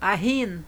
Ahin.